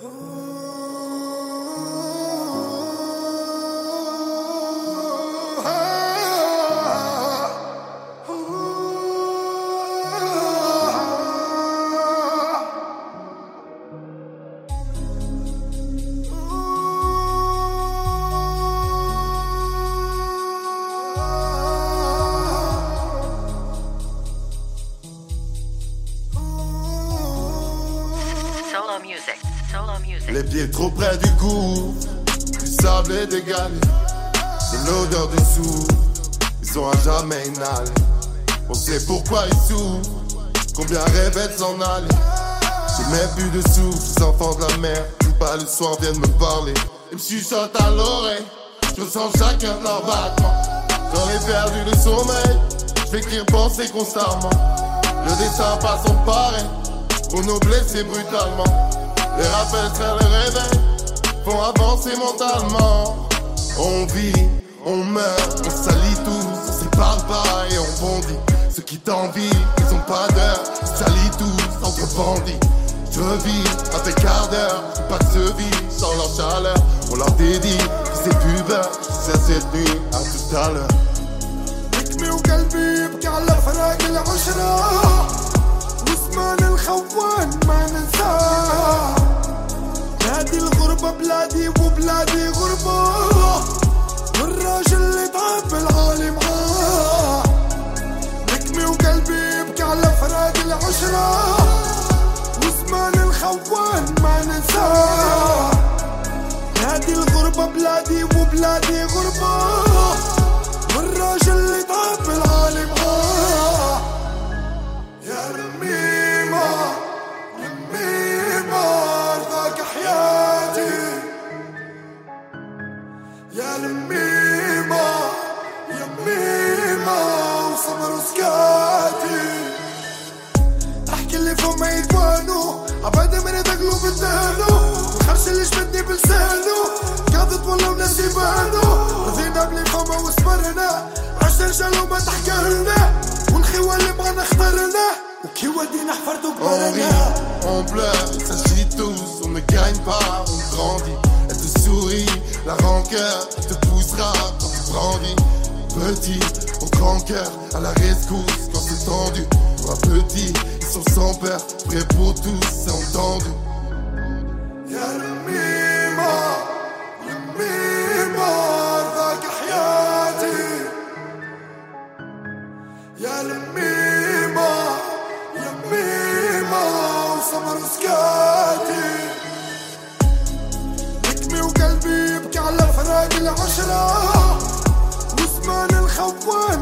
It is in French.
Solo Les pieds trop près du cou, du sable et des galets, de l'odeur des sous, ils sont à jamais inhalés. On sait pourquoi ils souffrent, combien rêvaient de s'en aller. J'ai même plus de sous, les enfants de la mer, qui pas le soir viennent me parler. Ils me chuchotent à l'oreille, je ressens chacun de leurs battements. J'en ai perdu le sommeil, je écrire penser constamment. Le dessin passe en pareil, pour nous blesser brutalement. Les rappels faire le réveil, font avancer mentalement. On vit, on meurt, on salit tous, on sépare pas et on bondit. Ceux qui t'envient, ils ont pas d'heure, ils salissent tous entre bandits. Je vis avec ardeur, j'ai pas de ce vie sans leur chaleur. On leur dédie, c'est pubère, c'est cette nuit, à tout à l'heure. حكمي وقلبي يبكي على فراق العشرة واسمان الخوان بلادي وبلادي غربة. والراجل اللي تعب بالعالي معاه حكمي وقلبي يبكي على فراق العشرة. واسمان الخوان ما ننساه بلادي الغربة بلادي وبلادي غربة. الخرش اللي جبدني بلسانو قاضت والله وناس يبانو رضينا بلي فما وصبرنا عشان جالو ما تحكرنا والخيوة اللي بغانا اخترنا وكي ودينا حفرتو On كبرنا rit, on pleure, il s'agit tous, on ne gagne pas, on grandit. Elle te sourit, la rancœur te poussera quand tu grandis. Petit, au grand cœur, à la rescousse quand c'est tendu. Pour un petit, ils sont sans peur, prêts pour tous, c'est entendu. يميمة يميمة وسمر سكاتي. نجمي وقلبي يبكي على فراق العشرة وزمان الخوات